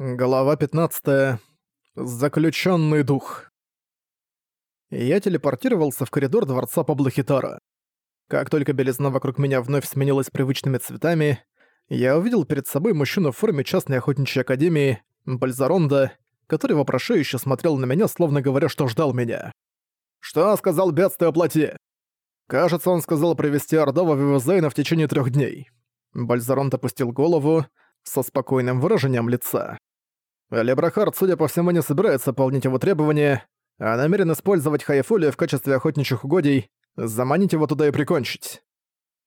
Глава 15. Заключенный дух. Я телепортировался в коридор дворца Паблохитара. Как только белизна вокруг меня вновь сменилась привычными цветами, я увидел перед собой мужчину в форме частной охотничьей академии, Бальзаронда, который вопрошающе смотрел на меня, словно говоря, что ждал меня. «Что сказал бедствие плоти?» Кажется, он сказал привести Ордова в Вивазейна в течение трех дней. Бальзаронт опустил голову со спокойным выражением лица. Лебрахард, судя по всему, не собирается выполнить его требования, а намерен использовать Хайфулия в качестве охотничьих угодий, заманить его туда и прикончить.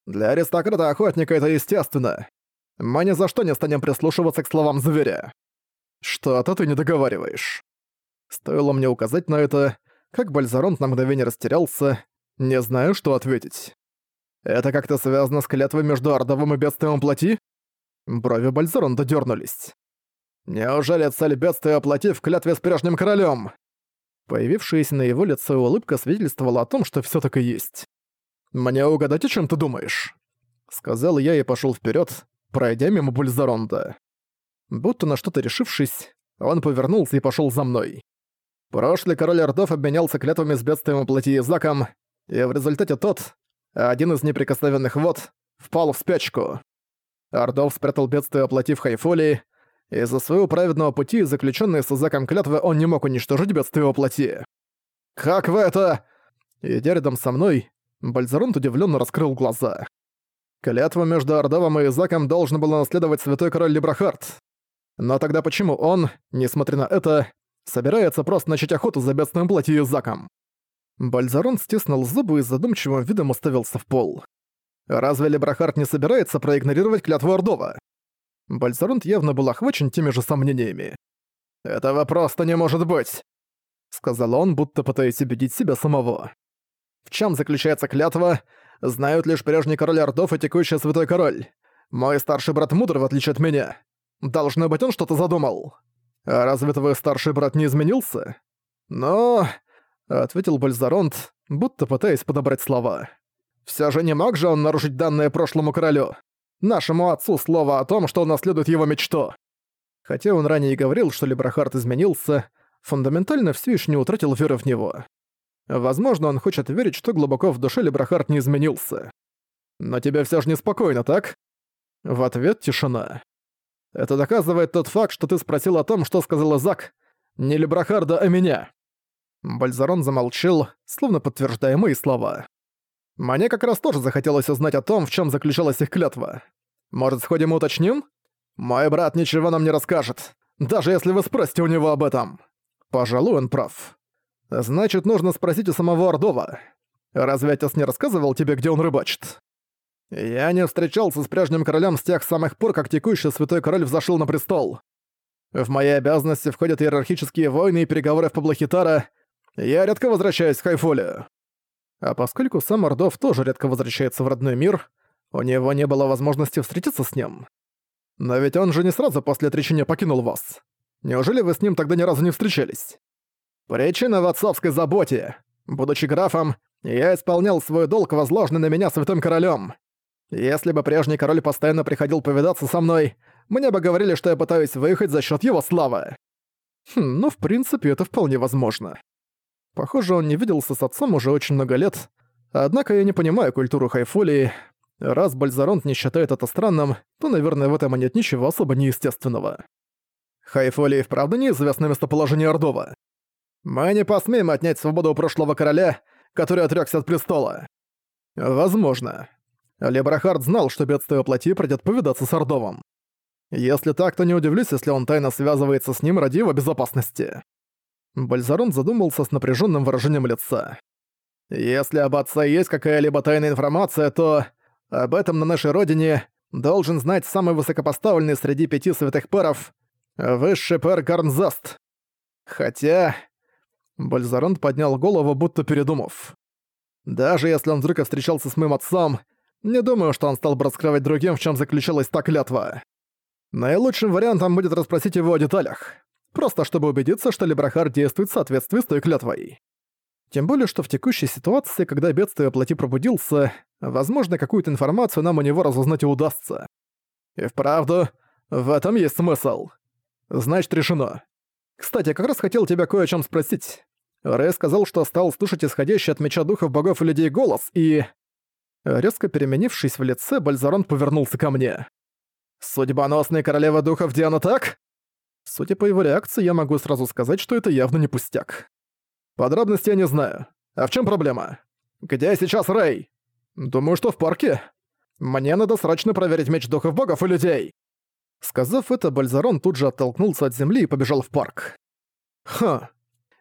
Для аристократа-охотника это естественно. Мы ни за что не станем прислушиваться к словам зверя. Что-то ты не договариваешь. Стоило мне указать на это, как Бальзаронт на мгновение растерялся, не знаю, что ответить. Это как-то связано с клятвой между Ордовым и бедствием плоти? Брови Бальзаронда дернулись. Неужели цель бедствия оплатив клятве с прежним королем? Появившаяся на его лице улыбка свидетельствовала о том, что все так и есть. «Мне угадать, о чем ты думаешь?» Сказал я и пошел вперед, пройдя мимо Бульзаронда. Будто на что-то решившись, он повернулся и пошел за мной. Прошлый король Ордов обменялся клятвами с бедствием оплати Изаком, и в результате тот, один из неприкосновенных вод, впал в спячку. Ордов спрятал бедствие оплати в Хайфолии, из-за своего праведного пути, заключенный с Изаком клятвы, он не мог уничтожить бедствие воплоти. «Как вы это...» Идя рядом со мной, Бальзаронт удивленно раскрыл глаза. Клятву между Ордовом и Изаком должен был наследовать святой король Либрахард. Но тогда почему он, несмотря на это, собирается просто начать охоту за бедственным плоти Изаком? Бальзарон стиснул зубы и задумчивым видом уставился в пол. Разве Либрахард не собирается проигнорировать клятву Ордова? Бальзаронт явно был охвачен теми же сомнениями. «Этого просто не может быть!» Сказал он, будто пытаясь убедить себя самого. «В чем заключается клятва? Знают лишь прежний король Ордов и текущий святой король. Мой старший брат мудр, в отличие от меня. Должно быть, он что-то задумал. А разве твой старший брат не изменился?» «Но...» — ответил Бальзаронт, будто пытаясь подобрать слова. «Всё же не мог же он нарушить данное прошлому королю? Нашему отцу слово о том, что он наследует его мечту. Хотя он ранее и говорил, что Либрахард изменился, фундаментально все еще не утратил веры в него. Возможно, он хочет верить, что глубоко в душе Либрахард не изменился. Но тебе все же неспокойно, так? В ответ тишина. Это доказывает тот факт, что ты спросил о том, что сказал Зак. Не Либрахарда, а меня. Бальзарон замолчал, словно подтверждая мои слова. Мне как раз тоже захотелось узнать о том, в чем заключалась их клятва. Может, сходим и уточним? Мой брат ничего нам не расскажет, даже если вы спросите у него об этом. Пожалуй, он прав. Значит, нужно спросить у самого Ордова. Разве отец не рассказывал тебе, где он рыбачит? Я не встречался с прежним королем с тех самых пор, как текущий святой король взошел на престол. В мои обязанности входят иерархические войны и переговоры в Паблохитара. Я редко возвращаюсь в Хайфолию. А поскольку сам Ордов тоже редко возвращается в родной мир, у него не было возможности встретиться с ним. Но ведь он же не сразу после отречения покинул вас. Неужели вы с ним тогда ни разу не встречались? Причина в отцовской заботе. Будучи графом, я исполнял свой долг, возложенный на меня святым королем. Если бы прежний король постоянно приходил повидаться со мной, мне бы говорили, что я пытаюсь выехать за счет его славы. Хм, ну, в принципе, это вполне возможно. Похоже, он не виделся с отцом уже очень много лет. Однако я не понимаю культуру Хайфолии. Раз Бальзаронт не считает это странным, то, наверное, в этом нет ничего особо неестественного. Хайфолии вправду неизвестно местоположение Ордова. Мы не посмеем отнять свободу у прошлого короля, который отрёкся от престола. Возможно. Лебрахард знал, что бедствие плоти придёт повидаться с Ордовом. Если так, то не удивлюсь, если он тайно связывается с ним ради его безопасности. Бальзарон задумался с напряженным выражением лица. «Если об отце есть какая-либо тайная информация, то об этом на нашей родине должен знать самый высокопоставленный среди пяти святых паров, высший пар Гарнзаст. Хотя...» Бальзаронт поднял голову, будто передумав. «Даже если он вдруг встречался с моим отцом, не думаю, что он стал бы раскрывать другим, в чем заключалась та клятва. Наилучшим вариантом будет расспросить его о деталях просто чтобы убедиться, что Лебрахар действует в соответствии с той клятвой. Тем более, что в текущей ситуации, когда бедствие плоти пробудился, возможно, какую-то информацию нам у него разузнать и удастся. И вправду, в этом есть смысл. Значит, решено. Кстати, как раз хотел тебя кое о чем спросить. Рэй сказал, что стал слушать исходящий от меча духов богов и людей голос, и... Резко переменившись в лице, Бальзарон повернулся ко мне. «Судьбоносная королева духов Диана так?» Судя по его реакции, я могу сразу сказать, что это явно не пустяк. Подробности я не знаю. А в чем проблема? Где сейчас Рэй? Думаю, что в парке. Мне надо срочно проверить меч духов богов и людей. Сказав это, Бальзарон тут же оттолкнулся от земли и побежал в парк. Ха.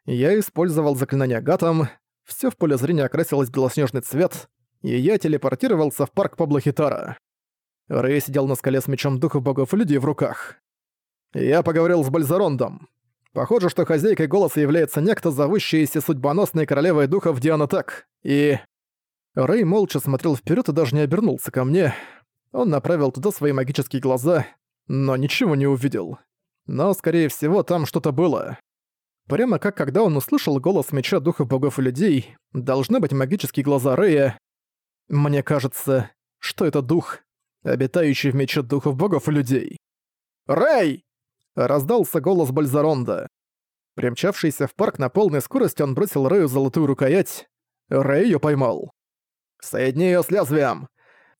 Я использовал заклинание Гатом, все в поле зрения окрасилось белоснежный цвет, и я телепортировался в парк Паблохитара. Рэй сидел на скале с мечом духов богов и людей в руках. Я поговорил с Бальзарондом. Похоже, что хозяйкой голоса является некто, зовущаяся судьбоносной королевой духов Диана Так, и... Рэй молча смотрел вперед и даже не обернулся ко мне. Он направил туда свои магические глаза, но ничего не увидел. Но, скорее всего, там что-то было. Прямо как когда он услышал голос меча духов богов и людей, должны быть магические глаза Рэя. Мне кажется, что это дух, обитающий в мече духов богов и людей. «Рэй!» — раздался голос Бальзаронда. Примчавшийся в парк на полной скорости, он бросил Рэю золотую рукоять. Рэй её поймал. «Соедини её с лезвием.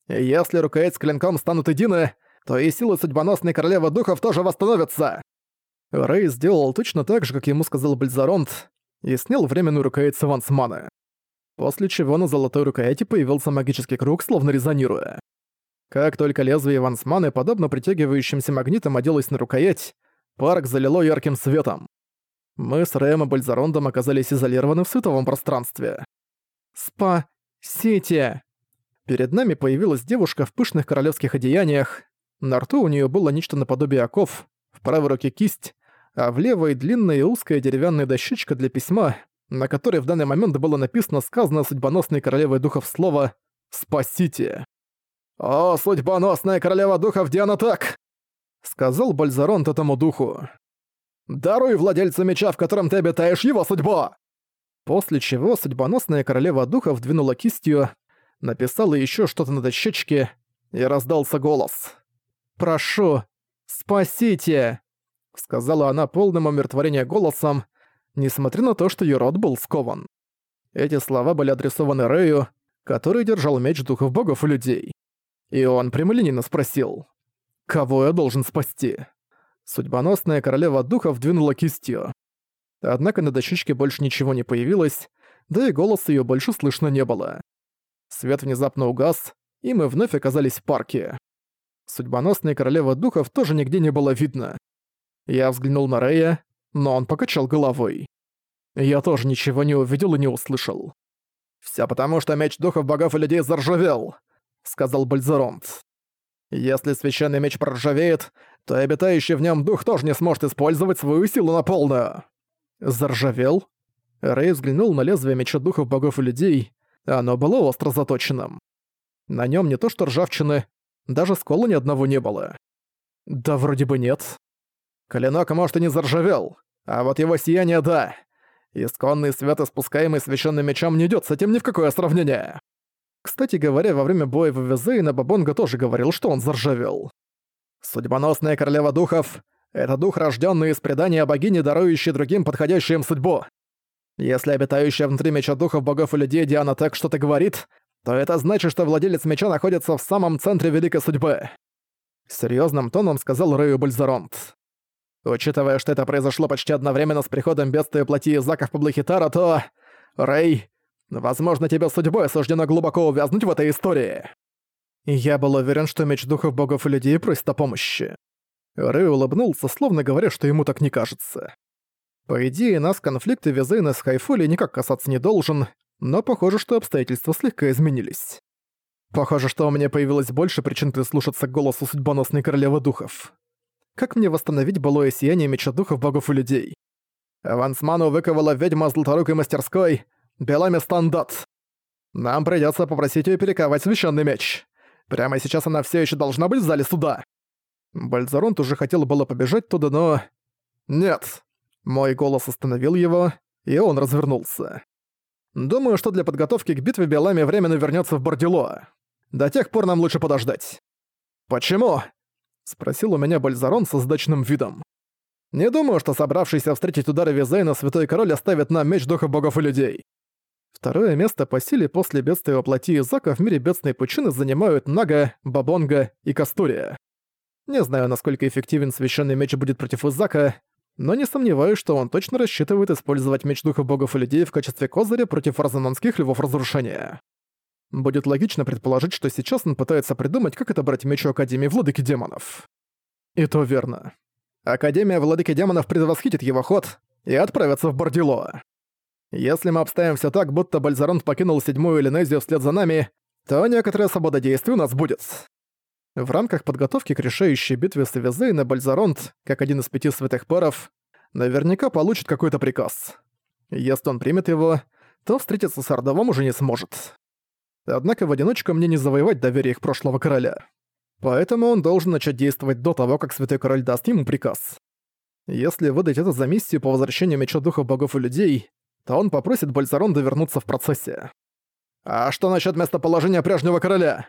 Если рукоять с клинком станут едины, то и силы судьбоносной королевы духов тоже восстановятся!» Рэй сделал точно так же, как ему сказал Бальзаронт, и снял временную рукоять с Авансмана. После чего на золотой рукояти появился магический круг, словно резонируя. Как только лезвие Вансманы, подобно притягивающимся магнитам, оделось на рукоять, парк залило ярким светом. Мы с Рэем и Бальзарондом оказались изолированы в световом пространстве. «Спа-сите!» Перед нами появилась девушка в пышных королевских одеяниях. На рту у нее было нечто наподобие оков, в правой руке кисть, а в левой длинная и узкая деревянная дощечка для письма, на которой в данный момент было написано сказано судьбоносной королевой духов слово «Спасите». «О, судьбоносная королева духов Диана так!» — сказал Бальзаронт этому духу. «Даруй владельцу меча, в котором ты обитаешь, его судьбу!» После чего судьбоносная королева духов двинула кистью, написала еще что-то на дощечке, и раздался голос. «Прошу, спасите!» — сказала она полным умиротворения голосом, несмотря на то, что ее рот был скован. Эти слова были адресованы Рэю, который держал меч духов богов и людей. И он прямолинейно спросил, «Кого я должен спасти?» Судьбоносная королева духов двинула кистью. Однако на дощечке больше ничего не появилось, да и голос ее больше слышно не было. Свет внезапно угас, и мы вновь оказались в парке. Судьбоносная королева духов тоже нигде не было видно. Я взглянул на Рэя, но он покачал головой. Я тоже ничего не увидел и не услышал. «Всё потому, что меч духов богов и людей заржавел. — сказал Бальзеронт. «Если священный меч проржавеет, то обитающий в нем дух тоже не сможет использовать свою силу на полную». «Заржавел?» Рэй взглянул на лезвие меча духов богов и людей, оно было остро заточенным. На нем не то что ржавчины, даже скола ни одного не было. Да вроде бы нет. Клинок, может, и не заржавел, а вот его сияние — да. Исконный свет, испускаемый священным мечом, не идет с этим ни в какое сравнение. Кстати говоря, во время боя в Везейна Бабонга тоже говорил, что он заржавел. Судьбоносная королева духов — это дух, рожденный из предания богини, дарующий другим подходящую им судьбу. Если обитающая внутри меча духов богов и людей Диана так что-то говорит, то это значит, что владелец меча находится в самом центре великой судьбы. Серьезным тоном сказал Рэю Бальзаронт. Учитывая, что это произошло почти одновременно с приходом бедствия плоти Изаков Паблохитара, то... Рэй, Возможно, тебе судьбой суждено глубоко увязнуть в этой истории. я был уверен, что меч духов богов и людей просит о помощи. Рэй улыбнулся, словно говоря, что ему так не кажется. По идее, нас конфликты Визейна с Хайфули никак касаться не должен, но похоже, что обстоятельства слегка изменились. Похоже, что у меня появилось больше причин прислушаться к голосу судьбоносной королевы духов. Как мне восстановить былое сияние меча духов богов и людей? Авансману выковала ведьма золоторукой мастерской, Белами Стандат. Нам придётся попросить её перековать священный меч. Прямо сейчас она всё ещё должна быть в зале суда. Бальзаронт уже хотел было побежать туда, но... Нет. Мой голос остановил его, и он развернулся. Думаю, что для подготовки к битве Белами временно вернётся в Бордило. До тех пор нам лучше подождать. «Почему?» — спросил у меня Бальзарон со сдачным видом. Не думаю, что собравшийся встретить удары Визейна Святой Король оставит нам меч духа богов и людей. Второе место по силе после бедствия воплоти Изака в мире бедственной пучины занимают Нага, Бабонга и Кастурия. Не знаю, насколько эффективен священный меч будет против Изака, но не сомневаюсь, что он точно рассчитывает использовать меч духа богов и людей в качестве козыря против разонанских львов разрушения. Будет логично предположить, что сейчас он пытается придумать, как отобрать меч у Академии Владыки Демонов. И то верно. Академия Владыки Демонов предвосхитит его ход и отправится в Бордило. Если мы обставим все так, будто Бальзаронт покинул седьмую Элинезию вслед за нами, то некоторая свобода действий у нас будет. В рамках подготовки к решающей битве с Эвизейна Бальзаронт, как один из пяти святых паров, наверняка получит какой-то приказ. Если он примет его, то встретиться с Ардовом уже не сможет. Однако в одиночку мне не завоевать доверие их прошлого короля. Поэтому он должен начать действовать до того, как Святой Король даст ему приказ. Если выдать это за миссию по возвращению Меча Духа Богов и Людей, то он попросит Бальзаронда вернуться в процессе. «А что насчет местоположения прежнего короля?»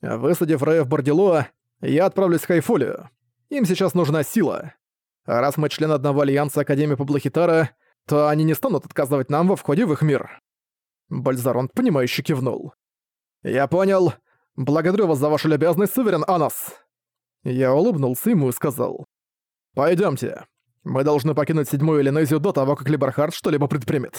Высадив Рэя в Бордилуа, я отправлюсь в Хайфулию. Им сейчас нужна сила. А раз мы член одного альянса Академии Паблохитара, то они не станут отказывать нам во входе в их мир. Бальзаронт, понимающе кивнул. «Я понял. Благодарю вас за вашу любезность, Суверен Анас!» Я улыбнулся ему и сказал. «Пойдёмте. Мы должны покинуть седьмую Элинезию до того, как Либерхард что-либо предпримет».